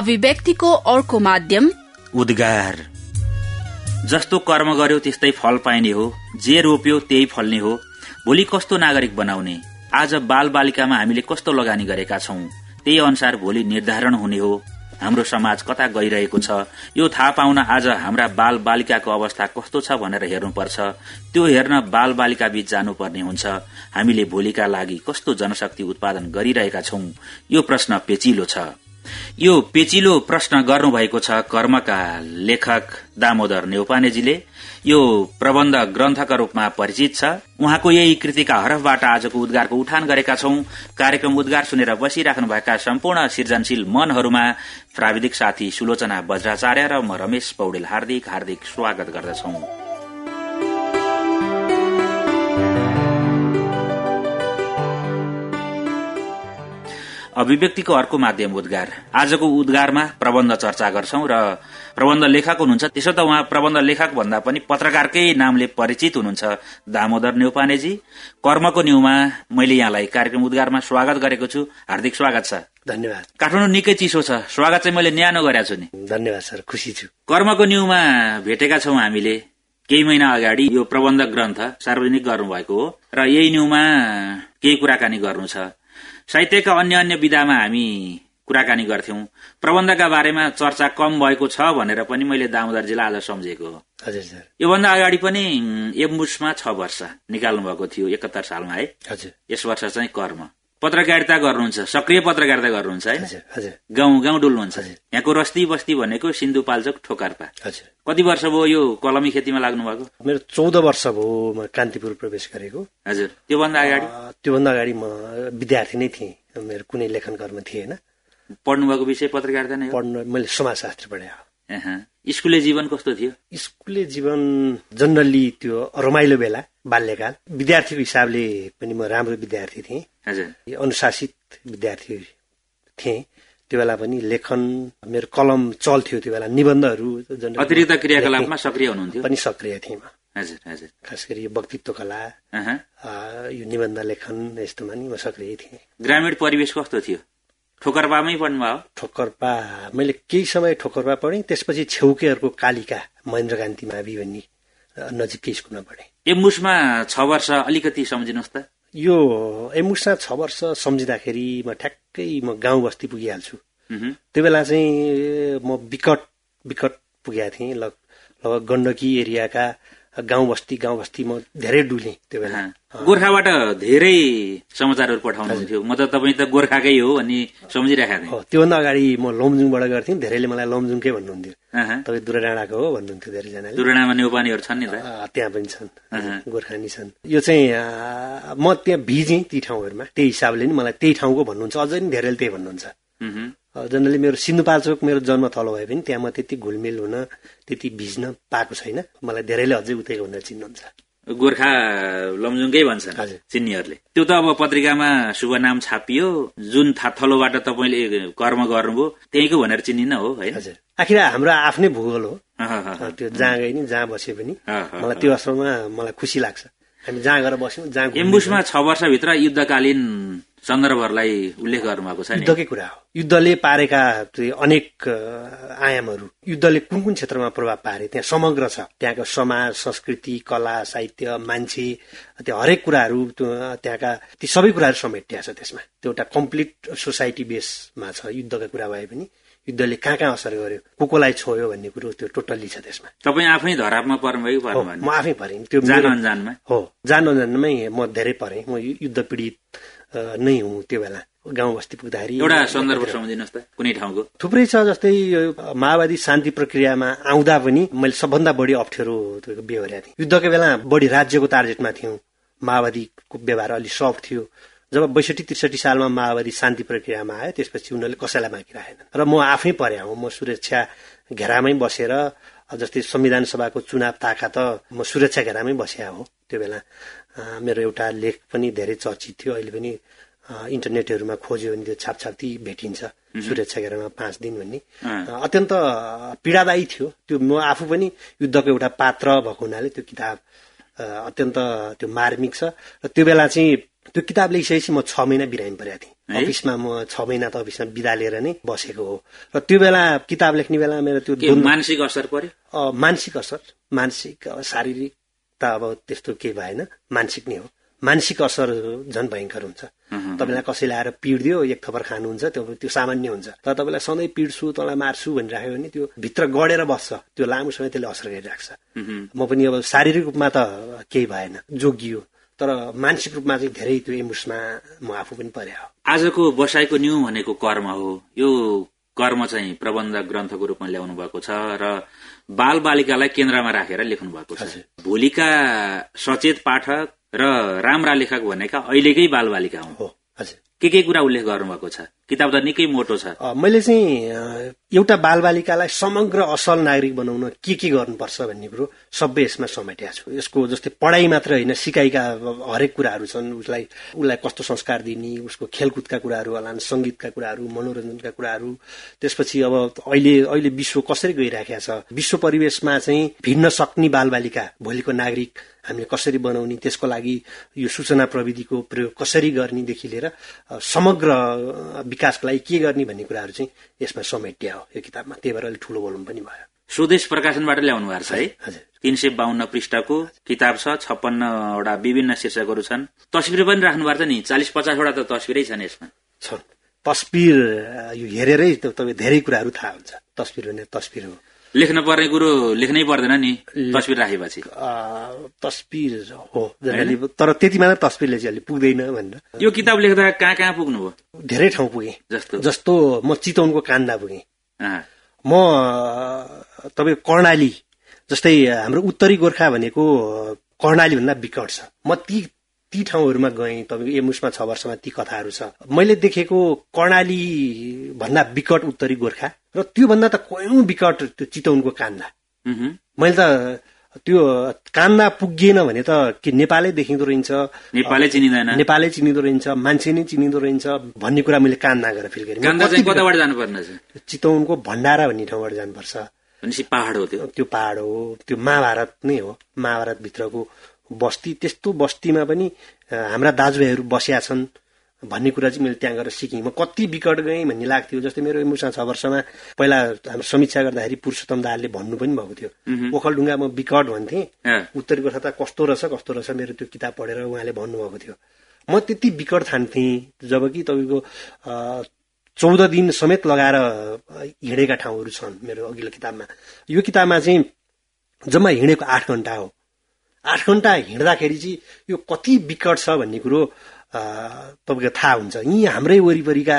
अभिव्यक्तिको अर्को माध्यम उद्गार। जस्तो कर्म गर्यो त्यस्तै फल पाइने हो जे रोप्यो त्यही फल्ने हो। भोलि कस्तो नागरिक बनाउने? आज बाल बालिकामा हामीले कस्तो लगानी गरेका छौं? त्यही अनुसार भोलि निर्धारण हुने हो। हाम्रो समाज कता गइरहेको छ? यो थाहा पाउन आज हाम्रा बाल बालिकाको अवस्था कस्तो छ भनेर हेर्नुपर्छ। त्यो हेर्न बाल बालिका बीच जानुपर्ने हुन्छ। हामीले भोलिका लागि कस्तो जनशक्ति उत्पादन गरिरहेका छौं? यो प्रश्न पेचिलो छ। यो पेचिलो प्रश्न गर्नुभएको छ कर्मका लेखक दामोदर नेउपानेजीले। यो प्रबन्ध ग्रन्थका रूपमा परिचित छ। उहाँको यही कृतिका हरफबाट आजको उद्गारको उठान गरेका छौं। कार्यक्रम उद्गार सुनेर बसिराख्नुभएका सम्पूर्ण सृजनशील मनहरूमा प्राविधिक साथी सुलोचना बज्राचार्य र म रमेश पौडेल हार्दिक हार्दिक स्वागत गर्दछौं। अभिव्यक्तिको अर्को माध्यम उद्गार। आजको उद्गारमा प्रबन्ध चर्चा गर्छौं र प्रबन्ध लेखक हुनुहुन्छ। त्यसो त उहाँ प्रबन्ध लेखक भन्दा पनि पत्रकारकै नामले परिचित हुनुहुन्छ। दामोदर नेउपानेजी कर्मको न्यूमा मैले यहाँलाई कार्यक्रम उद्गारमा स्वागत गरेको छु। हार्दिक स्वागत छ धन्यवाद। काठमाडौँ निकै चिसो छ। स्वागत चाहिँ मैले न्यानो गरेको छु नि। धन्यवाद सर। खुसी छु। कर्मको न्यूमा भेटेका छौं हामीले। केही महिना अगाडि यो प्रबन्ध ग्रन्थ सार्वजनिक गर्नुभएको हो। र यही न्यूमा केही कुराकानी गर्नु छ। साहित्यका अन्य अन्य विधामा हामी कुराकानी गर्थ्यौं। प्रबन्धका बारेमा चर्चा कम भएको छ भनेर पनि मैले दामोदरजीलाई आज सम्झेको हो। हजुर सर। योभन्दा अगाडि पनि एम्बुसमा छ वर्ष निकाल्नु भएको थियो एकहत्तर सालमा है। हजुर। यस वर्ष चाहिँ कर्म। पत्रकारिता गर्नुहुन्छ सक्रिय पत्रकारिता गर्नुहुन्छ है गाउँ गाउँ डुल्नुहुन्छ। यहाँको रस्ती बस्ती भनेको सिन्धुपाल्चोक ठोकर्पा। कति वर्ष भयो यो कलमी खेतीमा लाग्नु भएको मेरो चौध वर्ष भयो म कान्तिपुर प्रवेश गरेको। हजुर। त्योभन्दा अगाडि? त्योभन्दा अगाडि म विद्यार्थी नै थिएँ। मेरो कुनै लेखन कर्म थिएन। पढ्नुभएको विषय पत्रकारिता नै पढ्नु मैले समाजशास्त्र पढे स्कुले जीवन कस्तो थियो? स्कुले जीवन जनरली त्यो रमाइलो बेला। बाल्यकाल। विद्यार्थीको हिसाबले पनि म राम्रो विद्यार्थी थिएँ। अनुशासित विद्यार्थी थिएँ। त्यो बेला पनि लेखन मेरो कलम चल्थ्यो त्यो बेला। निबन्धहरू अतिरिक्त क्रियाकलापमा सक्रिय हुनुहुन्थ्यो। पनि सक्रिय थिएँ म। हजुर हजुर। खास गरी यो वक्तित्व कला यो निबन्ध लेखन यस्तोमा नि म सक्रिय थिएँ। ग्रामीण परिवेश कस्तो थियो? ठोकरपामै पढ्नुभयो? ठोकरपा मैले केही समय ठोकरपा पढेँ। त्यसपछि छेउकेहरूको कालिका महेन्द्र कान्ति मावि भन्ने नजिकै स्कुलमा पढेँ। एम्बुसमा छ वर्ष अलिकति सम्झिनुहोस् त। यो एम्बुसमा छ वर्ष सम्झिँदाखेरि म ठ्याक्कै म गाउँ बस्ती पुगिहाल्छु। त्यो बेला चाहिँ म विकट विकट पुगेका थिएँ लगभग गण्डकी एरियाका गाउँ बस्ती गाउँ बस्ती म धेरै डुलेँ त्यो बेला। गोर्खाबाट धेरै समाचारहरू पठाउनुहुन्थ्यो म त तपाईँ त गोर्खाकै हो अनि सम्झिरहेको थिएँ। त्योभन्दा अगाडि म लमजुङबाट गर्थेँ। धेरैले मलाई लमजुङकै भन्नुहुन्थ्यो। तपाईँ दुराडाँडाको हो भन्नुहुन्थ्यो धेरैजनाले। दुराडामा नेउपानीहरू छन् नि त? त्यहाँ पनि छन्। गोर्खानी छन्। यो चाहिँ म त्यहाँ भिजेँ ती ठाउँहरूमा। त्यही हिसाबले नि मलाई त्यही ठाउँको भन्नुहुन्छ। अझै नि धेरैले त्यही भन्नुहुन्छ। जनरली मेरो सिन्धुपाल्चोक मेरो जन्म थलो भए पनि त्यहाँ म त्यति घुलमिल हुन त्यति भिज्न पाएको छैन। मलाई धेरैले अझै उतैको भनेर चिन्नुहुन्छ। गोर्खा लमजुङकै भन्छन् चिन्नेहरूले। त्यो त अब पत्रिकामा शुभ नाम छापियो। जुन थलोबाट तपाईँले कर्म गर्नुभयो त्यहीको भनेर चिनिन्न हो है आखिर हाम्रो आफ्नै भूगोल हो। त्यो जहाँ गए नि जहाँ बसे पनि। मलाई त्यो अवस्थामा मलाई खुसी लाग्छ। हामी जहाँ गएर बस्यौँ जहाँ एम्बुसमा छ वर्षभित्र युद्धकालीन सन्दर्भहरूलाई उल्लेख गर्नुभएको छ युद्धकै कुरा हो। युद्धले पारेका अनेक आयामहरू युद्धले कुन कुन क्षेत्रमा प्रभाव पारे त्यहाँ समग्र छ। त्यहाँको समाज संस्कृति कला साहित्य मान्छे त्यो हरेक कुराहरू त्यहाँका ती सबै कुराहरू समेटिया छ त्यसमा। त्यो एउटा कम्प्लिट सोसाइटी बेसमा छ युद्धका कुरा भए पनि। युद्धले कहाँ कहाँ असर गर्यो को कोलाई छोयो भन्ने कुरो त्यो टोटल्ली छ त्यसमा। तपाईँ आफै धरापमा पर्नुभयो म आफै परेँ। त्यो जान अनजानमा? हो जान अनजानमै म धेरै परेँ। म युद्ध पीडित नै हुँ त्यो बेला। गाउँ बस्ती पुग्दाखेरि एउटा सन्दर्भ सम्झिनुहोस् त कुनै ठाउँको। थुप्रै छ जस्तै माओवादी शान्ति प्रक्रियामा आउँदा पनि मैले सबभन्दा बढी अप्ठ्यारो बेहोरेको थिएँ। युद्धको बेला बढी राज्यको टार्गेटमा थियौँ। माओवादीको व्यवहार अलिक सफ्ट थियो। जब बैसठी त्रिसठी सालमा माओवादी शान्ति प्रक्रियामा आयो त्यसपछि उनीहरूले कसैलाई बाँकी राखेन र म आफै परे हुँ म सुरक्षा घेरामै बसेर जस्तै संविधान सभाको चुनाव ताका त म सुरक्षा घेरामै बसिया हो त्यो बेला। मेरो एउटा लेख पनि धेरै चर्चित थियो अहिले पनि इन्टरनेटहरूमा खोज्यो भने त्यो छापछाप्ती भेटिन्छ सुरक्षा घेरामा पाँच दिन भन्ने। अत्यन्त पीडादायी थियो। त्यो म आफू पनि युद्धको एउटा पात्र भएको हुनाले त्यो किताब अत्यन्त त्यो मार्मिक छ। र त्यो बेला चाहिँ त्यो किताब लेखिसकेपछि म छ महिना बिरामी परेको थिएँ? अफिसमा म छ महिना त अफिसमा बिदा लिएर नै बसेको हो। र त्यो बेला किताब लेख्ने बेला मेरो त्यो मानसिक असर पर्यो? मानसिक असर। मानसिक शारीरिक त अब त्यस्तो केही भएन। मानसिक नै हो। मानसिक असर झन् भयङ्कर हुन्छ। तपाईँलाई कसैले आएर पिडिदियो एक थपर खानुहुन्छ त्यो त्यो सामान्य हुन्छ। तर तपाईँलाई सधैँ पिड्छु तँलाई मार्छु भनिराख्यो भने त्यो भित्र गढेर बस्छ। त्यो लामो समय त्यसले असर गरिराख्छ। म पनि अब शारीरिक रूपमा त केही भएन। जोगियो। तर मानसिक रूपमा चाहिँ धेरै त्यो म आफू पनि परे हो। आजको बसाइको न्यू भनेको कर्म हो। यो कर्म चाहिँ प्रबन्ध ग्रन्थको रूपमा ल्याउनु भएको छ र बाल बालिकालाई केन्द्रमा राखेर लेख्नु भएको छ भोलिका सचेत पाठक र राम्रा लेखक भनेका अहिलेकै बाल बालिका हुन्। हो हजुर। के के कुरा उल्लेख गर्नुभएको छ? किताब त निकै मोटो छ। मैले चाहिँ एउटा बालबालिकालाई समग्र असल नागरिक बनाउन के के गर्नुपर्छ भन्ने कुरो सबै यसमा समेटेको छु। यसको जस्तै पढाइ मात्र होइन सिकाइका हरेक कुराहरू छन्। उसलाई उसलाई कस्तो संस्कार दिने उसको खेलकुदका कुराहरू होला सङ्गीतका कुराहरू मनोरञ्जनका कुराहरू। त्यसपछि अब अहिले अहिले विश्व कसरी गइराखेको छ? विश्व परिवेशमा चाहिँ भिन्न सक्ने बालबालिका भोलिको नागरिक हामीले कसरी बनाउने त्यसको लागि यो सूचना प्रविधिको प्रयोग कसरी गर्नेदेखि लिएर समग्र विकासको लागि के गर्ने भन्ने कुराहरू चाहिँ यसमा समेटिया हो यो किताबमा। त्यही भएर अलिक ठुलो बोल्नु पनि भयो। स्वदेश प्रकाशनबाट ल्याउनु भएको छ है। हजुर तीन सय बाहन्न पृष्ठको किताब छ छप्पन्नवटा विभिन्न शीर्षकहरू छन्। तस्विर पनि राख्नु भएको छ नि चालिस पचासवटा त तस्विरै छन् यसमा। छन्। तस्बिर अ, यो हेरेरै त- तपाईँ धेरै कुराहरू थाहा हुन्छ। तस्बिर भने तस्बिर हो। लेख्न पर्ने कुरो लेख्नै पर्दैन नि तस्विर राखेपछि। तस्बिर हो तर त्यति मात्र तस्बिरले चाहिँ अलि पुग्दैन भनेर। यो किताब लेख्दा कहाँ कहाँ पुग्नुभयो? धेरै ठाउँ पुगेँ। जस्तो। जस्तो म चितवनको कान्दा पुगेँ। म तपाईँ कर्णाली जस्तै हाम्रो उत्तरी गोर्खा भनेको कर्णाली भन्दा विकट छ। म ती ती ठाउँहरूमा गएँ। तपाईँको एमुसमा छ वर्षमा ती कथाहरू छ। मैले देखेको कर्णाली भन्दा विकट उत्तरी गोर्खा र त्योभन्दा त कयौं विकट त्यो चितवनको कान्दा। मैले त त्यो कान्दा पुगिएन भने त के नेपालै देखिँदो रहेछ नेपालै चिनिँदैन। नेपालै चिनिँदो रहेछ मान्छे नै चिनिँदो रहेछ भन्ने कुरा मैले कान्दा गएर फिल गरेँ। कताबाट जानुपर्ने चितवनको भण्डारा भन्ने ठाउँबाट जानुपर्छ। पहाड हो त्यो। त्यो पहाड हो त्यो महाभारत नै हो महाभारतभित्रको बस्ती त्यस्तो बस्तीमा पनि हाम्रा दाजुभाइहरू बस्या छन् भन्ने कुरा चाहिँ मैले त्यहाँ गएर सिकेँ। म कति विकट गएँ भन्ने लाग्थ्यो। जस्तै मेरो मुसा छ वर्षमा पहिला हाम्रो समीक्षा गर्दाखेरि पुरुषोत्तम दाहालले भन्नु पनि भएको थियो। ओखलढुङ्गा म विकट भन्थेँ। उत्तरी गोर्खा त कस्तो रहेछ कस्तो रहेछ मेरो त्यो किताब पढेर उहाँले भन्नुभएको थियो। म त्यति विकट ठान्थेँ जब कि तपाईँको चौध दिन समेत लगाएर हिँडेका ठाउँहरू छन् मेरो अघिल्लो किताबमा। यो किताबमा चाहिँ जम्मा हिँडेको आठ घन्टा हो। आठ घन्टा हिँड्दाखेरि चाहिँ यो कति विकट छ भन्ने कुरो तपाईँको थाहा हुन्छ। यी हाम्रै वरिपरिका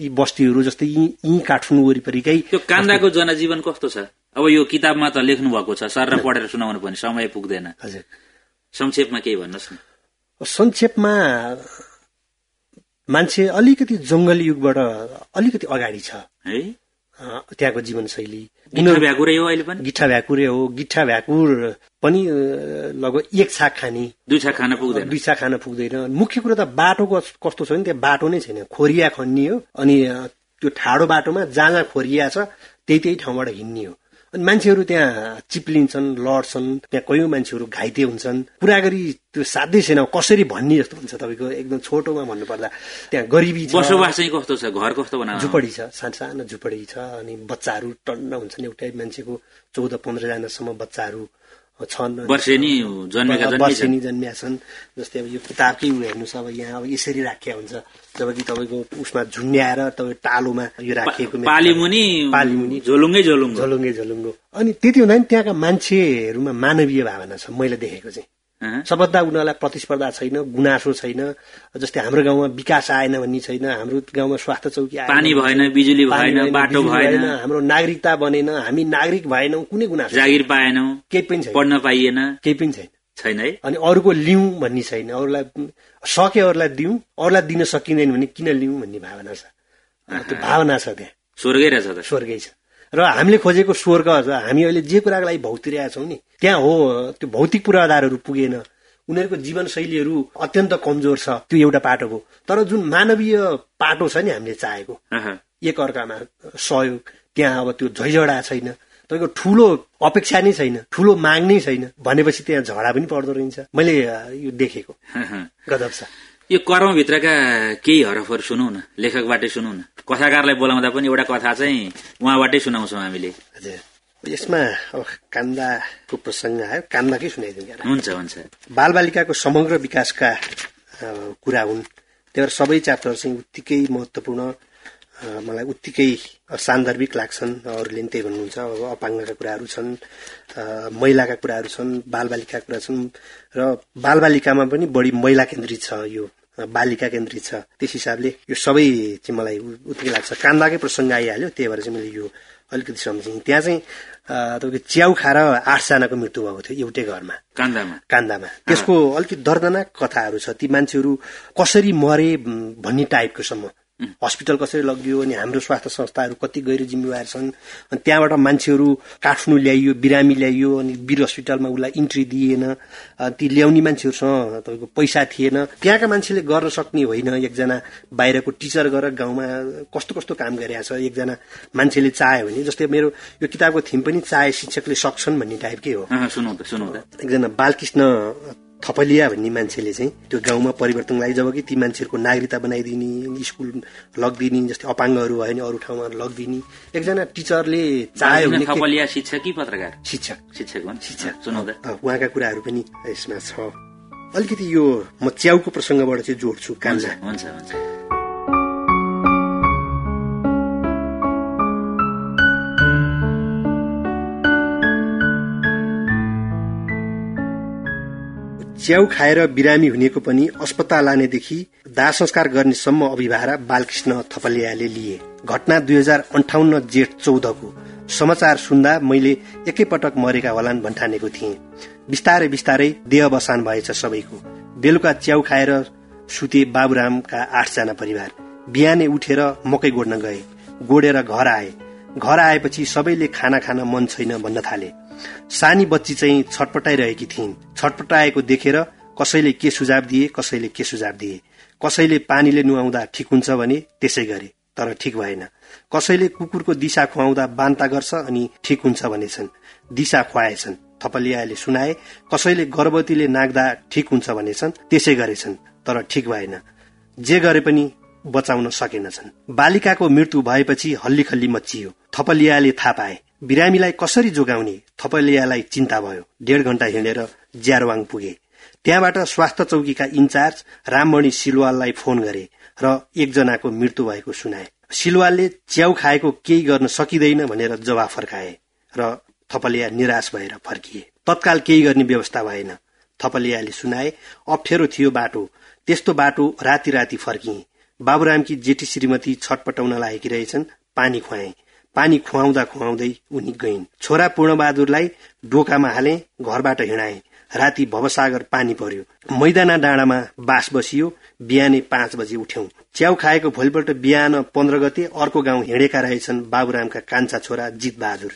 यी बस्तीहरू जस्तै यी यी काठमाडौँ वरिपरिकै त्यो कान्दाको जनजीवन कस्तो छ? अब यो किताबमा त लेख्नु भएको छ सर पढेर सुनाउनु पनि समय पुग्दैन। हजुर। संक्षेपमा केही भन्नुहोस् न। संक्षेपमा मान्छे अलिकति जंगली युगबाट अलिकति अगाडि छ। है? त्यहाँको जीवनशैली। गिठा भ्याकुरै हो अहिले पनि? गिठा भ्याकुरे हो गिठा भ्याकुर पनि लगभग एक छाक खाने। दुई छाक खान पुग्दैन। दुई छाक खान पुग्दैन। मुख्य कुरो त बाटोको कस्तो छ भने त्यहाँ बाटो नै छैन। खोरिया खन्ने हो अनि त्यो ठाडो बाटोमा जहाँ जहाँ खोरिया छ त्यही त्यही ठाउँबाट हिँड्ने हो। अनि मान्छेहरू त्यहाँ चिप्लिन्छन् लड्छन् त्यहाँ कयौँ मान्छेहरू घाइते हुन्छन्। कुरा गरी त्यो साध्यै छैन कसरी भन्ने जस्तो हुन्छ तपाईँको? एकदम छोटोमा भन्नुपर्दा त्यहाँ गरिबी बसोबास चाहिँ कस्तो छ? घर कस्तो झुपडी छ सानो सानो झुपडी छ अनि बच्चाहरू टन्न हुन्छन् एउटै मान्छेको। चौध पन्ध्रजनासम्म बच्चाहरू छन् वर्षेनी जन्मेका जन्मिया छन्। जस्तै अब यो किताबकै उयो हेर्नुहोस् अब यहाँ अब यसरी राखिया हुन्छ। जब कि तपाईँको उसमा झुन्ड्याएर तपाईँ टालोमा यो राखिएको पालीमुनि पालीमुनि। झोलुङ्गै झोलुङ्गो। झलुङ्गे झलुङ्गो। अनि त्यति हुँदा नि त्यहाँका मान्छेहरूमा मानवीय भावना छ मैले देखेको चाहिँ। सबभन्दा उनीहरूलाई प्रतिस्पर्धा छैन गुनासो छैन जस्तै हाम्रो गाउँमा विकास आएन भन्ने छैन हाम्रो गाउँमा स्वास्थ्य चौकी आएन पानी भएन बिजुली भएन बाटो भएन। हाम्रो नागरिकता बनेन हामी नागरिक भएनौँ कुनै गुनासो। जागिर पाएनौ केही पनि छैन। पढ्न पाइएन। केही पनि छैन। छैन है। अनि अरूको लिउँ भन्ने छैन अरूलाई सके अरूलाई दिउँ अरूलाई दिन सकिँदैन भने किन लिउँ भन्ने भावना छ। त्यो भावना छ त्यहाँ। स्वर्गै रहेछ त। स्वर्गै छ। र हामीले खोजेको स्वर्ग हामी अहिले जे कुराको लागि भौतिरहेका छौँ नि त्यहाँ हो त्यो भौतिक पूर्वाधारहरू पुगेन। उनीहरूको जीवनशैलीहरू अत्यन्त कमजोर छ त्यो एउटा पाटो हो। तर जुन मानवीय पाटो छ नि हामीले चाहेको एक अर्कामा सहयोग त्यहाँ अब त्यो झैझडा छैन। तपाईँको ठुलो अपेक्षा नै छैन ठुलो माग नै छैन। भनेपछि त्यहाँ झगडा पनि पर्दो रहेछ मैले यो देखेको। गजब छ। यो कर्मभित्रका केही हरफहरू सुनौ न लेखकबाटै सुनौ न। कथाकारलाई बोलाउँदा पनि एउटा कथा चाहिँ उहाँबाटै सुनाउँछौँ हामीले। हजुर। यसमा अब कान्दाको प्रसङ्ग आयो। कान्दाकै सुनाइदिउँ हुन्छ हुन्छ। बालबालिकाको समग्र विकासका कुरा हुन्। त्यही भएर सबै च्याप्टर चाहिँ उत्तिकै महत्वपूर्ण मलाई उत्तिकै सान्दर्भिक लाग्छन्। अरूले पनि त्यही भन्नुहुन्छ। अब अपाङ्गका कुराहरू छन् महिलाका कुराहरू छन् बालबालिकाका कुरा छन्। र बालबालिकामा पनि बढी महिला केन्द्रित छ यो। बालिका केन्द्रित छ। त्यस हिसाबले यो सबै चाहिँ मलाई उत्तिकै लाग्छ। कान्दाकै प्रसङ्ग आइहाल्यो त्यही भएर चाहिँ मैले यो अलिकति सम्झेँ त्यहाँ चाहिँ तपाईँको च्याउ खाएर आठजनाको मृत्यु भएको थियो एउटै घरमा। कान्दामा? कान्दामा। त्यसको अलिकति दर्दनाक कथाहरू छ। ती मान्छेहरू कसरी मरे भन्ने टाइपको सम्म। हस्पिटल कसरी लगियो अनि हाम्रो स्वास्थ्य संस्थाहरू कति गैर जिम्मेवार छन्? अनि त्यहाँबाट मान्छेहरू काठमाडौँ ल्याइयो बिरामी ल्याइयो अनि वीर हस्पिटलमा उसलाई इन्ट्री दिएन। ती ल्याउने मान्छेहरूसँग तपाईँको पैसा थिएन। त्यहाँका मान्छेले गर्न सक्ने होइन। एकजना बाहिरको टिचर गरेर गाउँमा कस्तो कस्तो काम गरिरहेछ एकजना मान्छेले चाह्यो भने जस्तै मेरो यो किताबको थिम पनि चाहे शिक्षकले सक्छन् भन्ने टाइपकै हो। एकजना बालकृष्ण थपलिया भन्ने मान्छेले चाहिँ त्यो गाउँमा परिवर्तन लागि जब कि ती मान्छेहरूको नागरिकता बनाइदिने स्कुल लगिदिने जस्तै अपाङ्गहरू भयो भने अरू ठाउँमा लगिदिने। एकजना टिचरले चाह्यो भने शिक्षक कि पत्रकार? शिक्षक। शिक्षक शिक्षक। उहाँका कुराहरू पनि यसमा छ। अलिकति यो म च्याउको प्रसङ्गबाट चाहिँ जोड्छु कान्छ। हुन्छ हुन्छ। च्याउ खाएर बिरामी हुनेको पनि अस्पताल लानेदेखि दाह संस्कार गर्नेसम्म अभिभारा बालकृष्ण थपलियाले लिए। घटना दुई हजार अन्ठाउन्न जेठ चौधको। समाचार सुन्दा मैले एकैपटक मरेका होलान् भन्ठानेको थिएँ। बिस्तारै बिस्तारै देह बसान भएछ सबैको। बेलुका च्याउ खाएर सुते बाबुरामका आठजना परिवार। बिहानै उठेर मकै गोड्न गए। गोडेर घर आए। घर आएपछि सबैले खाना खान मन छैन भन्न थाले। सानी बच्ची चाहिँ छटपटाइरहेकी थिइन्। छटपटाएको देखेर कसैले के सुझाव दिए कसैले के सुझाव दिए। कसैले पानीले नुहाउँदा ठिक हुन्छ भने त्यसै गरे तर ठिक भएन। कसैले कुकुरको दिशा खुवाउँदा बान्ता गर्छ अनि ठिक हुन्छ भनेछन्। दिशा खुवाएछन् थपलियाले सुनाए कसैले गर्भवतीले नाग्दा ठिक हुन्छ भनेछन् त्यसै गरेछन् तर ठिक भएन। जे गरे पनि बचाउन सकेनछन्। बालिकाको मृत्यु भएपछि हल्ली खल्ली मचियो थपलियाले थाहा पाए बिरामीलाई कसरी जोगाउने थपलियालाई चिन्ता भयो। डेढ घण्टा हिँडेर ज्यारवाङ पुगे। त्यहाँबाट स्वास्थ्य चौकीका इन्चार्ज राममणि सिलवाललाई फोन गरे र एकजनाको मृत्यु भएको सुनाए। सिलवालले च्याउ खाएको केही गर्न सकिँदैन भनेर जवाफ फर्काए र थपलिया निराश भएर फर्किए। तत्काल केही गर्ने व्यवस्था भएन। थपलियाले सुनाए अप्ठ्यारो थियो बाटो। त्यस्तो बाटो राति राति फर्किए। बाबुरामकी जेठी श्रीमती छटपटाउन लागेकी रहेछन्। पानी खुवाए। पानी खुवाउँदा खुवाउँदै उनी गइन्। छोरा पूर्णबहादुरलाई डोकामा हाले घरबाट हिँडाए। राति भवसागर पानी पर्यो। मैदाना डाँडामा बास बसियो बिहानै पाँच बजे उठ्यौं। च्याउ खाएको भोलिपल्ट बिहान पन्ध्र गते अर्को गाउँ हिँडेका रहेछन् बाबुरामका कान्छा छोरा जित बहादुर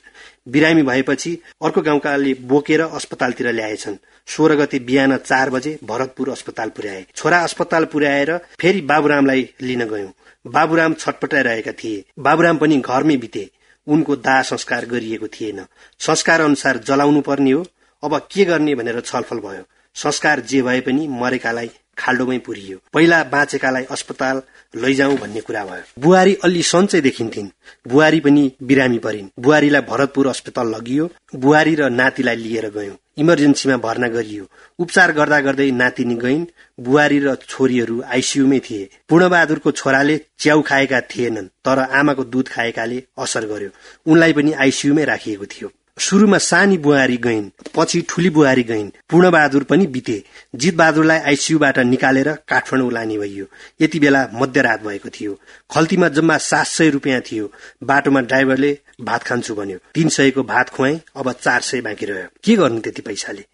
बिरामी भएपछि अर्को गाउँकाले बोकेर अस्पतालतिर ल्याएछन्। सोह्र गते बिहान चार बजे भरतपुर अस्पताल पुर्याए। छोरा अस्पताल पुर्याएर फेरि बाबुरामलाई लिन गयौं। बाबुराम छटपटाइरहेका थिए। बाबुराम पनि घरमै बिते। उनको दाह संस्कार गरिएको थिएन। संस्कार अनुसार जलाउनु पर्ने हो। अब के गर्ने भनेर छलफल भयो। संस्कार जे भए पनि मरेकालाई खाल्डोमै पुरियो। पहिला बाँचेकालाई अस्पताल लैजाउँ भन्ने कुरा भयो। बुहारी अलि सन्चै देखिन्थिन्। बुहारी पनि बिरामी परिन्। बुहारीलाई भरतपुर अस्पताल लगियो। बुहारी र नातिलाई लिएर गयौं। इमर्जेन्सीमा भर्ना गरियो। उपचार गर्दा गर्दै नातिनी गइन् बुहारी र छोरीहरू आइसियुमै थिए। पूर्णबहादुरको छोराले च्याउ खाएका थिएनन् तर आमाको दुध खाएकाले असर गर्यो। उनलाई पनि आइसियुमै राखिएको थियो। सुरुमा सानी बुहारी गइन् पछि ठुली बुहारी गइन्। पूर्णबहादुर पनि बिते। जित बहादुरलाई आइसियुबाट निकालेर काठमाडौँ लाने भइयो। यति बेला मध्यरात भएको थियो। खल्तीमा जम्मा सात सय रुपियाँ थियो। बाटोमा ड्राइभरले भात खान्छु भन्यो। तीन सयको भात खुवाए अब चार सय बाँकी रह्यो। के गर्नु त्यति पैसाले?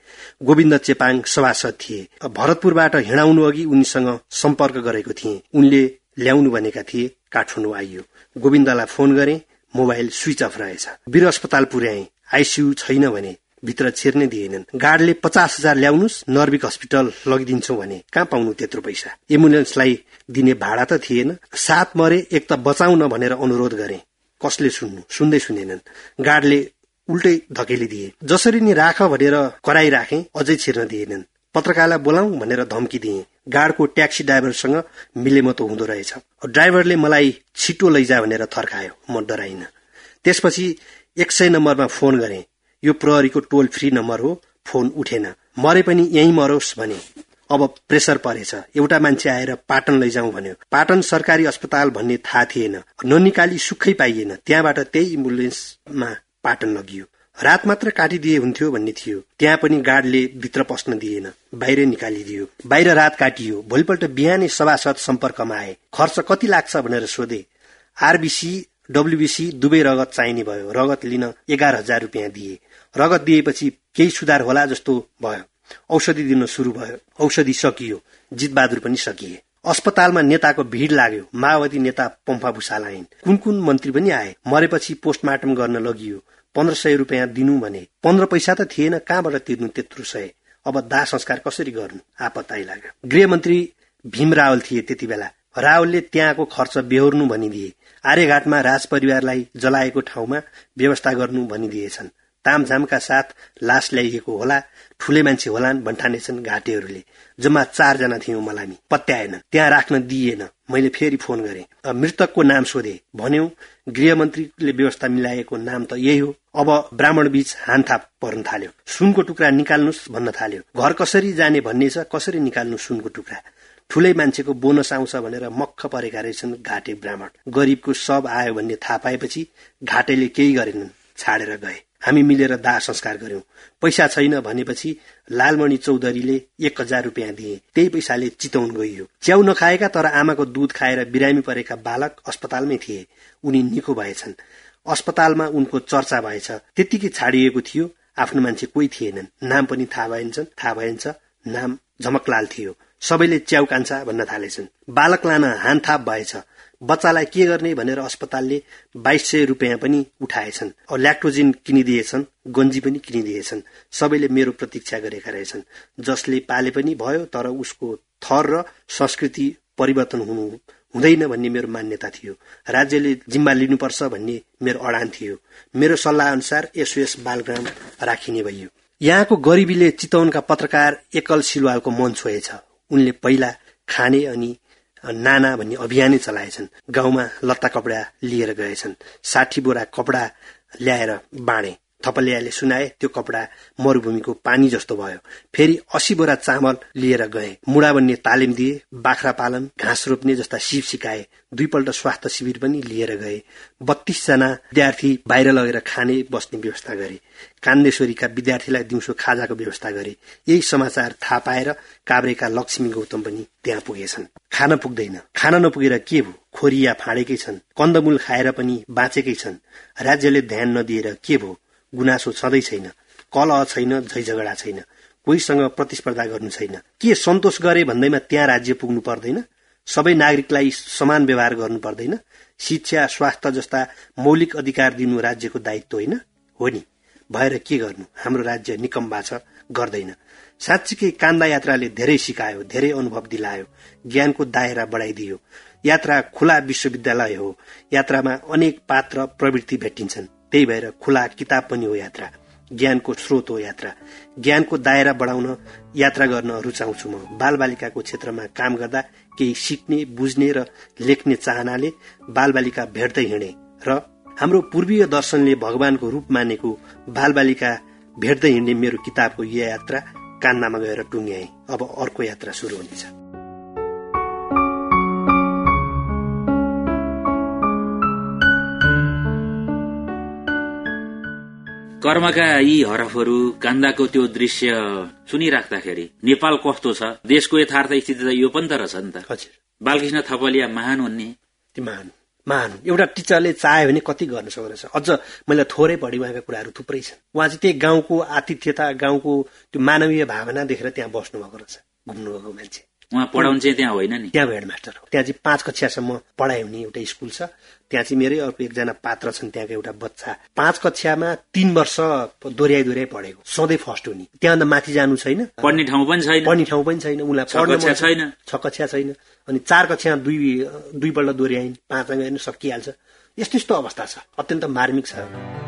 गोविन्द चेपाङ सभासद थिए। भरतपुरबाट हिँडाउनु अघि उनीसँग सम्पर्क गरेको थिए। उनले ल्याउनु भनेका थिए काठमाडौँ आइयो। गोविन्दलाई फोन गरे मोबाइल स्विच अफ रहेछ। वीर अस्पताल पुर्याए। आइसियू छैन भने भित्र छिर्ने दिएनन्। गार्डले पचास हजार ल्याउनुहोस् नर्विक हस्पिटल लगिदिन्छौ भने कहाँ पाउनु त्यत्रो पैसा? एम्बुलेन्सलाई दिने भाडा त थिएन। सात मरे एक त बचाउन भनेर अनुरोध गरे। कसले सुन्नु? सुन्दै सुनेनन्। गार्डले उल्टै धकेलिदिए जसरी नि राख भनेर कराइराखे अझै छिर्न दिएनन्। पत्रकारलाई बोलाऊ भनेर धम्की दिए। गार्डको ट्याक्सी ड्राइभरसँग मिलेमतो हुँदो रहेछ। ड्राइभरले मलाई छिटो लैजा भनेर थर्कायो। म डराइन। त्यसपछि एक सय नम्बरमा फोन गरे। यो प्रहरीको टोल फ्री नम्बर हो फोन उठेन। मरे पनि यही मरोस् भने। अब प्रेसर परेछ। एउटा मान्छे आएर पाटन लैजाउँ भन्यो। पाटन सरकारी अस्पताल भन्ने थाहा थिएन। ननिकाली सुखै पाइएन। त्यहाँबाट त्यही एम्बुलेन्समा पाटन लगियो। रात मात्र काटिदिए हुन्थ्यो भन्ने थियो। त्यहाँ पनि गार्डले भित्र पस्न दिएन। बाहिर निकालिदियो। बाहिर रात काटियो। भोलिपल्ट बिहानै सभासद सम्पर्कमा आए। खर्च कति लाग्छ भनेर सोधे। आरबिसी डब्ल्युबिसी दुवै रगत चाहिने भयो। रगत लिन एघार हजार रुपियाँ दिए। रगत दिएपछि केही सुधार होला जस्तो भयो। औषधि दिन शुरू भयो। औषधि सकियो। जितबहादुर पनि सकिए। अस्पतालमा नेताको भिड लाग्यो। माओवादी नेता पम्फा भूषाल आइन् कुन कुन मन्त्री पनि आए। मरेपछि पोस्टमार्टम गर्न लगियो। पन्ध्र सय रुपियाँ दिनु भने। पन्ध्र पैसा त थिएन। कहाँबाट तिर्नु त्यत्रो सय? अब दाह संस्कार कसरी गर्नु? आपत आइलाग्यो गृहमन्त्री भीम रावल थिए त्यति बेला। रावलले त्यहाँको खर्च बेहोर्नु भनिदिए। आर्यघाटमा राज परिवारलाई जलाएको ठाउँमा व्यवस्था गर्नु भनिदिएछन्। तामझामका साथ लास ल्याइएको होला ठुले मान्छे होलान् भन्ठानेछन् घाटेहरूले। जम्मा चारजना थियौं मलामी पत्याएन। त्यहाँ राख्न दिइएन। मैले फेरि फोन गरे। मृतकको नाम सोधे। भन्यो। गृहमन्त्रीले व्यवस्था मिलाएको नाम त यही हो। अब ब्राह्मण बीच हानथाप पर्न थाल्यो। सुनको टुक्रा निकाल्नुहोस् भन्न थाल्यो। घर कसरी जाने भन्ने छ कसरी निकाल्नु सुनको टुक्रा? ठुलै मान्छेको बोनस आउँछ भनेर मक्ख परेका रहेछन् घाटे ब्राह्मण। गरीबको सब आयो भन्ने थाहा पाएपछि घाटेले केही गरेनन् छाडेर गए। हामी मिलेर दाह संस्कार गर्यौं। पैसा छैन भनेपछि लालमणि चौधरीले एक हजार रुपियाँ दिए। त्यही पैसाले चितौन गइयो। च्याउ नखाएका तर आमाको दुध खाएर बिरामी परेका बालक अस्पतालमै थिए। उनी निको भएछन्। अस्पतालमा उनको चर्चा भएछ। त्यतिकै छाडिएको थियो। आफ्नो मान्छे कोही थिएनन्। नाम पनि थाहा भइन्छ थाहा भइन्छ नाम झमकलाल थियो। सबैले च्याउ कान्छा भन्न थालेछन्। बालक लान हानथाप भएछ। बच्चालाई के गर्ने भनेर अस्पतालले बाइस सय रुपियाँ पनि उठाएछन् ल्याक्टोजिन किनिदिएछन् गन्जी पनि किनिदिएछन्। सबैले मेरो प्रतीक्षा गरेका रहेछन्। जसले पाले पनि भयो तर उसको थर र संस्कृति परिवर्तन हुनु हुँदैन भन्ने मेरो मान्यता थियो। राज्यले जिम्मा लिनुपर्छ भन्ने मेरो अडान थियो। मेरो सल्लाह अनुसार एसओएस बालग्राम राखिने भइयो। यहाँको गरिबीले चितवनका पत्रकार एकल सिलवालको मन छोएछ। उनले पहिला खाने अनि नाना भन्ने अभियानै चलाएछन्। गाउँमा लत्ता कपडा लिएर गएछन्। साठी बोरा कपडा ल्याएर बाँडे। थपलियाले सुनाए त्यो कपडा मरूभूमिको पानी जस्तो भयो। फेरि अस्सी बोरा चामल लिएर गए। मुडा बन्ने तालिम दिए बाख्रा पालन घाँस रोप्ने जस्ता सिप सिकाए। दुईपल्ट स्वास्थ्य शिविर पनि लिएर गए। बत्तीसजना विद्यार्थी बाहिर लगेर खाने बस्ने व्यवस्था गरे। कान्देश्वरीका विद्यार्थीलाई दिउँसो खाजाको व्यवस्था गरे। यही समाचार थाहा पाएर काभ्रेका लक्ष्मी गौतम पनि त्यहाँ पुगेछन्। खान पुग्दैन। खान नपुगेर के भो खोरिया फाँडेकै छन्। कन्दमूल खाएर पनि बाँचेकै छन्। राज्यले ध्यान नदिएर के भो गुनासो छँदै छैन कलह छैन झै झगडा छैन कोहीसँग प्रतिस्पर्धा गर्नु छैन। के सन्तोष गरे भन्दैमा त्यहाँ राज्य पुग्नु पर्दैन? सबै नागरिकलाई समान व्यवहार गर्नु पर्दैन? शिक्षा स्वास्थ्य जस्ता मौलिक अधिकार दिनु राज्यको दायित्व होइन? हो नि। भएर के गर्नु? हाम्रो राज्य निकम्बा छ गर्दैन। साँच्चीकै कान्दा यात्राले धेरै सिकायो धेरै अनुभव दिलायो ज्ञानको दायरा बढाइदियो। यात्रा खुला विश्वविद्यालय हो। यात्रामा अनेक पात्र प्रवृत्ति भेटिन्छन्। त्यही भएर खुला किताब पनि हो यात्रा ज्ञानको स्रोत हो यात्रा। ज्ञानको दायरा बढाउन यात्रा गर्न रुचाउँछु म। बाल बालिकाको क्षेत्रमा काम गर्दा केही सिक्ने बुझ्ने र लेख्ने चाहनाले बाल बालिका भेट्दै हिँडे र हाम्रो पूर्वीय दर्शनले भगवानको रूप मानेको बाल बालिका भेट्दै हिँड्ने मेरो किताबको यो यात्रा कान्दामा गएर टुङ्ग्याए। अब अर्को यात्रा शुरू हुनेछ। कर्मका यी हरफहरू कान्दाको त्यो दृश्य सुनिराख्दाखेरि नेपाल कस्तो छ देशको यथार्थ स्थिति त यो पनि त रहेछ नि त। बालकृष्ण थपलिया महान हुने महान महान। एउटा टिचरले चाह्यो भने कति गर्न सक्दछ अझ मैले थोरै पढी उहाँका कुराहरू थुप्रै छन्। उहाँ चाहिँ त्यही गाउँको आतिथ्यता गाउँको त्यो मानवीय भावना देखेर त्यहाँ बस्नुभएको रहेछ घुम्नुभएको मान्छे। उहाँ पढाउनु चाहिँ त्यहाँ होइन नि। त्यहाँ हेडमास्टर हो। त्यहाँ चाहिँ पाँच कक्षासम्म पढाइ हुने एउटा स्कुल छ। त्यहाँ चाहिँ मेरै अर्को एकजना पात्र छन् त्यहाँको एउटा बच्चा। पाँच कक्षामा तीन वर्ष दोहोऱ्याइ दोहोऱ्याइ पढेको। सधैँ फर्स्ट हुने। त्यहाँभन्दा माथि जानु छैन। पढ्ने ठाउँ पनि छैन। पढ्ने ठाउँ पनि छैन। उसलाई छैन। छ कक्षा छैन। अनि चार कक्षा दुई दुईपल्ट दोहोऱ्याइन्। पाँचमा सकिहाल्छ। यस्तो यस्तो अवस्था छ। अत्यन्त मार्मिक छ।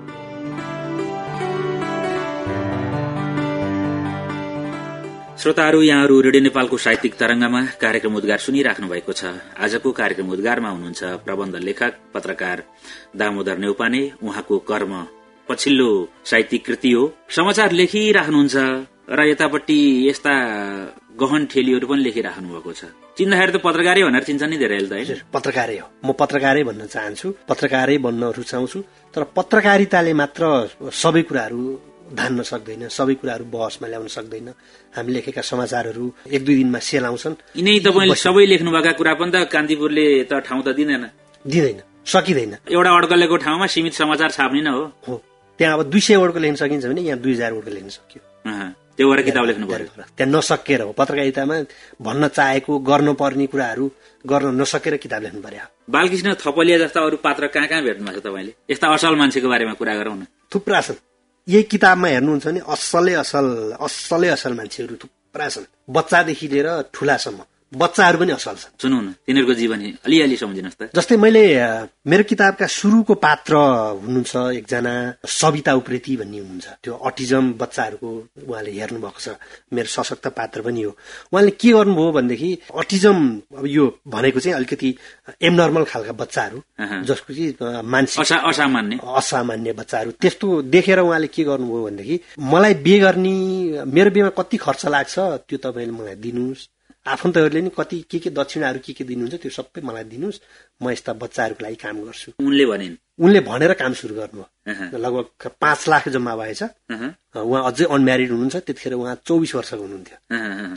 श्रोताहरू यहाँहरू रेडियो नेपालको साहित्यिक तरंगमा कार्यक्रम उद्गार सुनिराख्नु भएको छ। आजको कार्यक्रम उद्गारमा हुनुहुन्छ प्रबन्ध लेखक पत्रकार दामोदर नेउपाने। उहाँको कर्म पछिल्लो साहित्यिक कृति हो। समाचार लेखिराख्नुहुन्छ र यतापट्टि यस्ता गहन ठेलीहरू पनि लेखिराख्नु भएको छ। चिन्दाखेरि त पत्रकारै भनेर चिन्छ नि धेरै त होइन? पत्रकारै हो। म पत्रकारै भन्न चाहन्छु पत्रकारै बन्न रुचाउँछु तर पत्रकारिताले मात्र सबै कुराहरू धान्न सक्दैन सबै कुराहरू बहसमा ल्याउन सक्दैन। हामी लेखेका समाचारहरू एक दुई दिनमा सेल आउँछन् यिनै तपाईँले सबै लेख्नुभएका कुरा पनि त कान्तिपुरले त ठाउँ त दिँदैन। दिँदैन सकिँदैन। एउटा अड्कलेको ठाउँमा सीमित समाचार छाप्ने नै हो। त्यहाँ अब दुई सय वर्डको लेख्न सकिन्छ भने यहाँ दुई हजार वर्डको लेख्न सक्यो। त्यो भएर किताब लेख्नु पर्यो त्यहाँ नसकेर हो। पत्रकारितामा भन्न चाहेको गर्न पर्ने कुराहरू गर्न नसकेर किताब लेख्नु पर्यो। बालकृष्ण थपलिया जस्ता अरू पात्र कहाँ कहाँ भेट्नु भएको छ तपाईँले? यस्ता असल मान्छेको बारेमा कुरा गरौँ न। थुप्रा छन्। यही किताबमा हेर्नुहुन्छ भने असलै असल असलै असल मान्छेहरू थुप्रा छन्। बच्चादेखि लिएर ठुलासम्म। बच्चाहरू पनि असल छन्। सुनौ न तिनीहरूको जीवनी अलिअलि सम्झिनुहोस् त। जस्तै मैले मेरो किताबका सुरुको पात्र हुनुहुन्छ एकजना सविता उप्रेती भन्ने हुनुहुन्छ। त्यो अटिजम बच्चाहरूको उहाँले हेर्नु भएको छ। मेरो सशक्त पात्र पनि हो। उहाँले के गर्नुभयो भनेदेखि अटिजम अब यो भनेको चाहिँ अलिकति एबनर्मल खालका बच्चाहरू। जसको चाहिँ असा असामान्य। असामान्य बच्चाहरू। त्यस्तो देखेर उहाँले के गर्नुभयो भनेदेखि मलाई बिहे गर्ने मेरो बिहेमा कति खर्च लाग्छ त्यो तपाईँले मलाई दिनुहोस्। आफन्तहरूले नि कति के के दक्षिणाहरू के के दिनुहुन्छ त्यो सबै मलाई दिनुहोस् म यस्ता बच्चाहरूको लागि काम गर्छु। उनले भनिन्। उनले भनेर काम सुरु गर्नुभयो। लगभग पाँच लाख जम्मा भएछ। उहाँ अझै अनम्यारिड हुनुहुन्छ त्यतिखेर उहाँ चौबिस वर्षको हुनुहुन्थ्यो।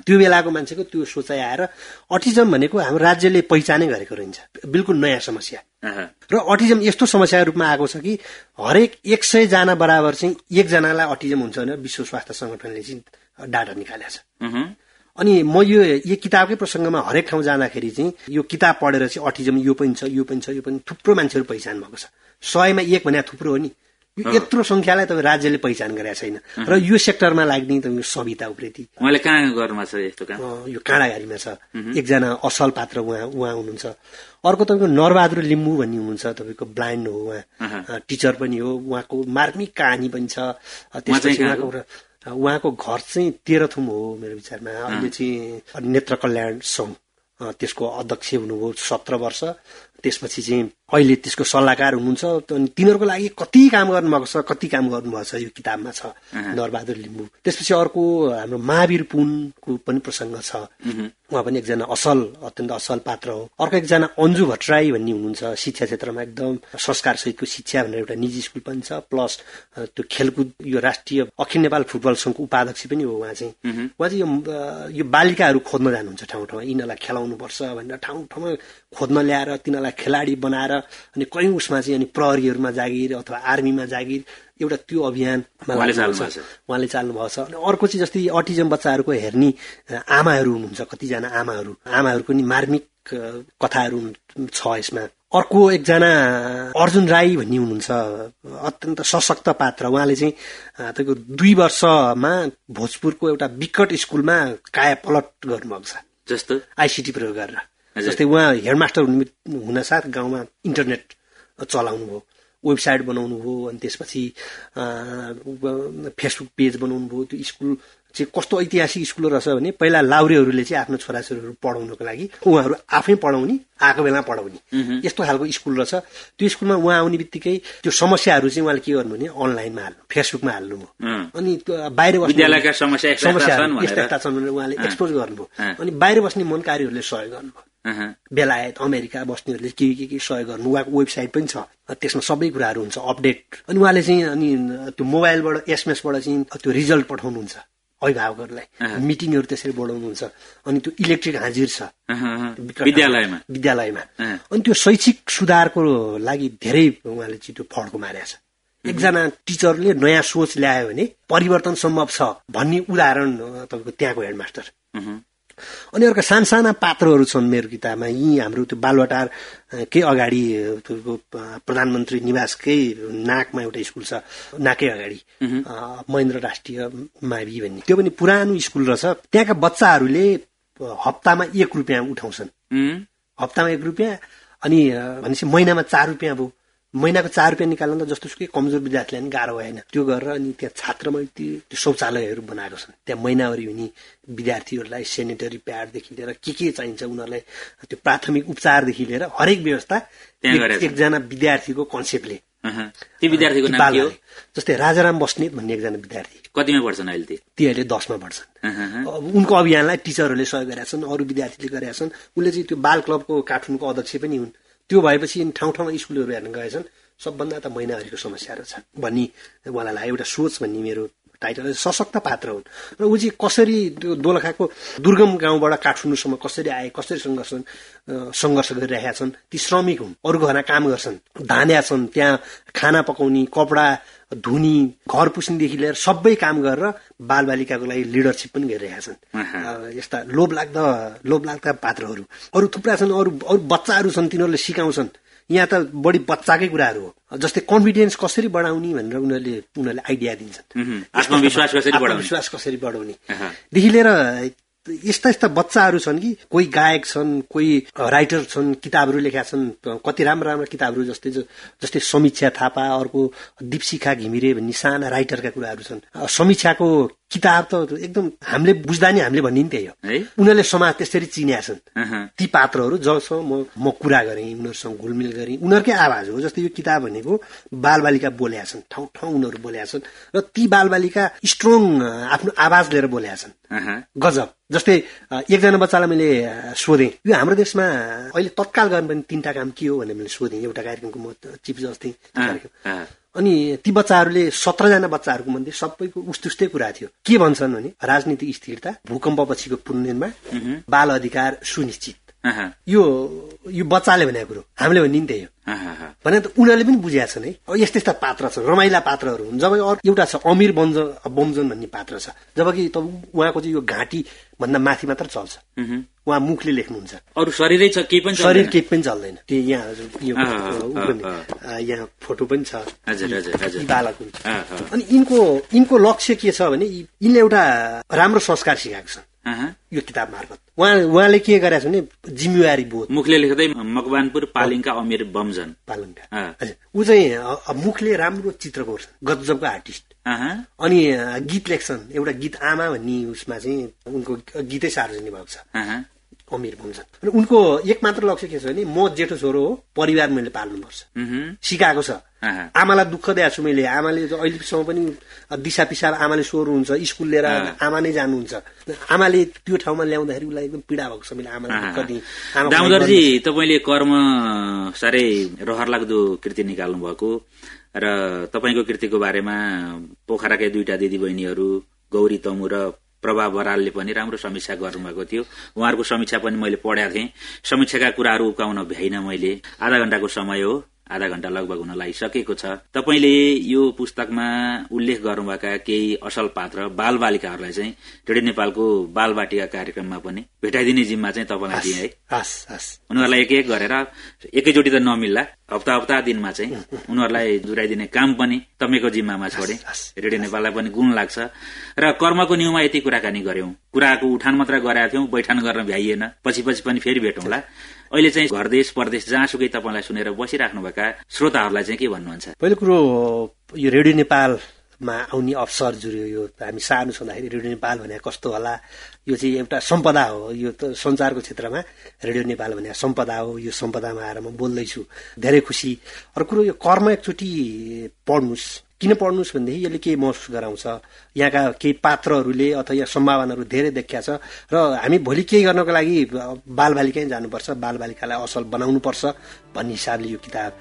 त्यो बेलाको मान्छेको त्यो सोचाइ आएर अटिजम भनेको हाम्रो राज्यले पहिचानै गरेको रहन्छ। बिल्कुल नयाँ समस्या। र अटिजम यस्तो समस्याको रूपमा आएको छ कि हरेक एक सय जना बराबर चाहिँ एकजनालाई अटिजम हुन्छ भनेर विश्व स्वास्थ्य संगठनले चाहिँ डाटा निकालेको छ। अनि म यो यो किताबकै प्रसङ्गमा हरेक ठाउँ जाँदाखेरि चाहिँ यो किताब पढेर चाहिँ अटिजम यो पनि छ यो पनि छ यो पनि थुप्रो मान्छेहरू पहिचान भएको छ। सयमा एक भने थुप्रो हो नि। यो यत्रो संख्यालाई तपाईँ राज्यले पहिचान गरेका छैन। र यो सेक्टरमा लाग्ने तपाईँको सविता उप्रेती। उहाँले कहाँ गर्नुमा छ यस्तो काम? यो काँडाघारीमा छ। एकजना असल पात्र उहाँ उहाँ हुनुहुन्छ। अर्को तपाईँको नरबहादुर लिम्बू भन्ने हुनुहुन्छ तपाईँको ब्लाइन्ड हो उहाँ। टिचर पनि हो। उहाँको मार्मिक कहानी पनि छ। त्यसपछि उहाँको उहाँको घर चाहिँ तेह्रथुम हो मेरो विचारमा। अहिले चाहिँ नेत्र कल्याण सङ्घ त्यसको अध्यक्ष हुनुभयो सत्र वर्ष। त्यसपछि चाहिँ अहिले त्यसको सल्लाहकार हुनुहुन्छ अनि तिनीहरूको लागि कति काम गर्नुभएको छ कति काम गर्नुभएको छ यो किताबमा छ नरबहादुर लिम्बू। त्यसपछि अर्को हाम्रो महावीर पुनको पनि प्रसङ्ग छ। उहाँ पनि एकजना असल अत्यन्त असल पात्र हो। अर्को एकजना अन्जु भट्टराई भन्ने हुनुहुन्छ शिक्षा क्षेत्रमा एकदम संस्कार सहितको शिक्षा भनेर एउटा निजी स्कुल पनि छ। प्लस त्यो खेलकुद यो राष्ट्रिय अखिल नेपाल फुटबल सङ्घको उपाध्यक्ष पनि हो उहाँ चाहिँ। उहाँ चाहिँ यो यो बालिकाहरू खोज्न जानुहुन्छ ठाउँ ठाउँमा यिनीहरूलाई खेलाउनु पर्छ भनेर ठाउँ ठाउँमा खोज्न ल्याएर तिनीहरूलाई खेलाडी बनाएर अनि कयौँ उसमा चाहिँ अनि प्रहरीहरूमा जागिर अथवा आर्मीमा जागिर एउटा त्यो अभियानमा उहाँले लाग्नु चाल्नु छ। अनि अर्को चाहिँ जस्तै अटिजम बच्चाहरूको हेर्ने आमाहरू हुनुहुन्छ कतिजना आमाहरू। आमाहरूको नि मार्मिक कथाहरू छ यसमा। अर्को एकजना अर्जुन राई भन्ने हुनुहुन्छ। अत्यन्त सशक्त पात्र। उहाँले चाहिँ तपाईँको दुई वर्षमा भोजपुरको एउटा विकट स्कुलमा काया पलट गर्नुभएको छ। जस्तो? आइसिटी प्रयोग गरेर। जस्तै उहाँ हेडमास्टर हुनु हुनसाथ गाउँमा इन्टरनेट चलाउनु भयो वेबसाइट बनाउनु भयो अनि त्यसपछि फेसबुक पेज बनाउनु भयो त्यो स्कुल चाहिँ कस्तो ऐतिहासिक स्कुल रहेछ भने पहिला लाउरेहरूले चाहिँ आफ्नो छोराछोरीहरू पढाउनको लागि उहाँहरू आफै पढाउने आएको बेला पढाउने। यस्तो खालको स्कुल रहेछ। त्यो स्कुलमा उहाँ आउने बित्तिकै त्यो समस्याहरू चाहिँ उहाँले के गर्नु भने अनलाइनमा हाल्नु फेसबुकमा हाल्नु अनि बाहिर बस्ने समस्याहरू यस्ता यस्ता छन् भनेर उहाँले एक्सपोज गर्नुभयो। अनि बाहिर बस्ने मनकारीहरूले सहयोग गर्नुभयो। बेलायत अमेरिका बस्नेहरूले के के के सहयोग गर्नु उहाँको वेबसाइट पनि छ। त्यसमा सबै कुराहरू हुन्छ अपडेट। अनि उहाँले चाहिँ अनि त्यो मोबाइलबाट एसएमएसबाट चाहिँ त्यो रिजल्ट पठाउनुहुन्छ अभिभावकहरूलाई। मिटिङहरू त्यसरी बढाउनुहुन्छ। अनि त्यो इलेक्ट्रिक हाजिर छ। विद्यालयमा। विद्यालयमा। अनि त्यो शैक्षिक सुधारको लागि धेरै उहाँले चाहिँ त्यो फड्को मारेको छ। एकजना टिचरले नयाँ सोच ल्यायो भने परिवर्तन सम्भव छ भन्ने उदाहरण तपाईँको त्यहाँको हेडमास्टर। अनि अर्को सानसाना पात्रहरू छन् मेरो किताबमा। यी हाम्रो त्यो बालवाटार केही अगाडि प्रधानमन्त्री निवासकै नाकमा एउटा स्कुल छ नाकै अगाडि महेन्द्र राष्ट्रिय मावि भन्ने। त्यो पनि पुरानो स्कुल रहेछ। त्यहाँका बच्चाहरूले हप्तामा एक रुपियाँ उठाउँछन्। हप्तामा एक रुपियाँ अनि भनेपछि महिनामा चार रुपियाँ भयो। महिनाको चार रुपियाँ निकाल्न त जस्तो सुकै कमजोर विद्यार्थीलाई पनि गाह्रो भएन। त्यो गरेर अनि त्यहाँ छात्रमा त्यो शौचालयहरू बनाएको छन्। त्यहाँ महिनावरी हुने विद्यार्थीहरूलाई सेनिटरी प्याडदेखि लिएर के के चाहिन्छ उनीहरूलाई त्यो प्राथमिक उपचारदेखि लिएर हरेक व्यवस्था एकजना विद्यार्थीको कन्सेप्टले। जस्तै राजाराम बस्नेत भन्ने एकजना विद्यार्थी। कतिमा पढ्छन् अहिले ती? अहिले दसमा पढ्छन्। उनको अभियानलाई टिचरहरूले सहयोग गरेका छन् अरू विद्यार्थीले गरेका छन्। उनले चाहिँ त्यो बाल क्लबको काठमाडौँको अध्यक्ष पनि हुन्। त्यो भएपछि ठाउँ ठाउँमा स्कुलहरू हेर्न गएछन्। सबभन्दा त महिनाहरूको समस्याहरू छ भन्ने उहाँलाई एउटा सोच भन्ने मेरो टाइटल सशक्त पात्र हुन्। र ऊ चाहिँ कसरी त्यो दोलखाको दुर्गम गाउँबाट काठमाडौँसम्म कसरी आए कसरी सङ्घर्ष सङ्घर्ष गरिरहेका छन् ती श्रमिक हुन् अरू घरमा काम गर्छन् धान्या छन् त्यहाँ खाना पकाउने कपडा धुनी घर पुस्नेदेखि लिएर सबै काम गरेर बालबालिकाको लागि लिडरसिप पनि गरिरहेका छन्। यस्ता लोभ लाग्दा लोभ लाग्दा पात्रहरू। अरू थुप्रा छन् अरू अरू बच्चाहरू छन् तिनीहरूले सिकाउँछन्। यहाँ त बढी बच्चाकै कुराहरू हो। जस्तै कन्फिडेन्स कसरी बढाउने भनेर उनीहरूले उनीहरूले आइडिया दिन्छन्। आत्मविश्वास कसरी बढाउने? देखि लिएर यस्ता यस्ता बच्चाहरू छन् कि कोही गायक छन् कोही राइटर छन् किताबहरू लेखेका छन् कति राम्रा राम्रा किताबहरू जस्तै जस्तै समीक्षा थापा अर्को दिपशिखा घिमिरे भन्ने साना राइटरका कुराहरू छन्। समीक्षाको किताब त एकदम हामीले बुझ्दा नि हामीले भन्ने नि त्यही हो? उनीहरूले समाज त्यसरी चिन्या छन् ती पात्रहरू जबसम्म म म कुरा गरेँ उनीहरूसँग घुलमिल गरेँ। उनीहरूकै आवाज हो जस्तै यो किताब भनेको बालबालिका बोलेका छन् ठाउँ ठाउँ उनीहरू बोलेका छन् र ती बालबालिका स्ट्रङ आफ्नो आवाज लिएर बोलेका छन् गजब। जस्तै एकजना बच्चालाई मैले सोधेँ। यो हाम्रो देशमा अहिले तत्काल गर्ने पनि तिनवटा काम के हो? भनेर मैले सोधेँ। एउटा कार्यक्रमको म चिफ जस्तै अनि ती बच्चाहरूले सत्रजना बच्चाहरूको मध्ये सबैको उस्तुस्तै कुरा थियो। के भन्छन् भने राजनीतिक स्थिरता भूकम्प पछिको पुनर्निर्माण बाल अधिकार सुनिश्चित। यो यो बच्चाले भनेको कुरो। हामीले भन्ने नि त्यही हो भने त उनीहरूले पनि बुझेका छन् है। अब यस्ता यस्ता पात्र छन् रमाइला पात्रहरू हुन्। जब एउटा छ अमिर बन्ज बमजन भन्ने पात्र छ। जबकि त उहाँको चाहिँ यो घाँटी भन्दा माथि मात्र चल्छ। उहाँ मुखले लेख्नुहुन्छ। अरू शरीरै छ केही पनि शरीर केही पनि चल्दैन। त्यो यहाँ यहाँ फोटो पनि छ। बालक हुन्छ अनि यिनको यिनको लक्ष्य के छ भने यिनले एउटा राम्रो संस्कार सिकाएको छ। यो किताब मार्फत। उहाँ उहाँले के गरेका छ भने जिम्मेवारी बोध। मुखले लेख्दै मकवानपुर पालिङका अमिर बमजन। पालिङका। हजुर ऊ चाहिँ मुखले राम्रो चित्र कोर्छ गजबको आर्टिस्ट। अनि गीत लेख्छन् एउटा गीत आमा भन्ने उसमा चाहिँ उनको गीतै सार्वजनिक भएको छ। अमिर भन्छन् अनि उनको एक मात्र लक्ष्य के छ भने म जेठो छोरो हो परिवार मैले पाल्नुपर्छ। सिकाएको छ। आमालाई दुःख दिएको छु मैले। आमाले अहिलेसम्म पनि दिशा पिसाब आमाले सोहोर्नुहुन्छ स्कुल लिएर आमा नै जानुहुन्छ। आमाले त्यो ठाउँमा ल्याउँदाखेरि उसलाई एकदम पीडा भएको छ मैले आमालाई दुःख दिएँ। दामोदरजी तपाईँले कर्म साह्रै रहर लाग्दो कृति निकाल्नु भएको। र तपाईँको कृतिको बारेमा पोखराकै दुईटा दिदीबहिनीहरू गौरी तमु र प्रभा बरालले पनि राम्रो समीक्षा गर्नुभएको थियो। उहाँहरूको समीक्षा पनि मैले पढाएको थिएँ। समीक्षाका कुराहरू उकाउन भ्याइन मैले। आधा घण्टाको समय हो। आधा घण्टा लगभग हुन लागिसकेको छ। तपाईँले यो पुस्तकमा उल्लेख गर्नुभएका केही असल पात्र बाल बालिकाहरूलाई चाहिँ रेडियो नेपालको बाल बाटिका कार्यक्रममा पनि भेटाइदिने जिम्मा चाहिँ तपाईँलाई दिए है। उनीहरूलाई एक एक गरेर एकैचोटि त नमिल्ला हप्ता हप्ता दिनमा चाहिँ उनीहरूलाई जुराइदिने काम पनि तपाईँको जिम्मामा छोडे रेडियो नेपाललाई पनि गुण लाग्छ। र कर्मको न्युमा यति कुराकानी गर्यौं कुराको उठान मात्र गरेका थियौं बैठान गर्न भ्याइएन। पछि पछि पनि फेरि भेटौँला। अहिले चाहिँ घर देश परदेश जहाँसुकै तपाईँलाई सुनेर बसिराख्नुभएका श्रोताहरूलाई चाहिँ के भन्नुहुन्छ? पहिलो कुरो यो रेडियो नेपाल मा आउने अवसर जुर्यो यो हामी सानो छँदाखेरि रेडियो नेपाल भने कस्तो होला यो चाहिँ एउटा सम्पदा हो। यो त सञ्चारको क्षेत्रमा रेडियो नेपाल भने सम्पदा हो। यो सम्पदामा आएर म बोल्दैछु। धेरै खुसी। अर्को कुरो यो कर्म एकचोटि पढ्नुहोस् किन पढ्नुहोस् भनेदेखि यसले के महसुस गराउँछ। यहाँका केही पात्रहरूले अथवा यहाँ सम्भावनाहरू धेरै देखिया छ र हामी भोलि केही गर्नको लागि बालबालिकै जानुपर्छ। बालबालिकालाई असल बनाउनुपर्छ भन्ने हिसाबले यो किताब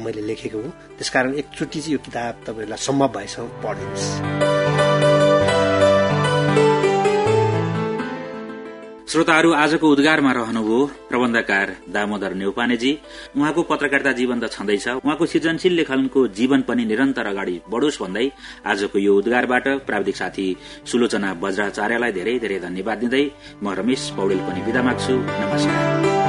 मैले लेखेको हुँ। त्यसकारण एकचोटि चाहिँ यो किताब तपाईँहरूलाई सम्भव भएसम्म पढ्नुहोस्। श्रोताहरू आजको उद्गारमा रहनुभयो प्रबन्धकार दामोदर नेउपानेजी उहाँको पत्रकारिता जीवन त छँदैछ। उहाँको सृजनशील लेखनको जीवन पनि निरन्तर अगाडि बढोस् भन्दै आजको यो उद्गारबाट प्राविधिक साथी सुलोचना बज्राचार्यलाई धेरै धेरै धन्यवाद दिँदै म रमेश पौडेल पनि विदा माग्छु। नमस्कार।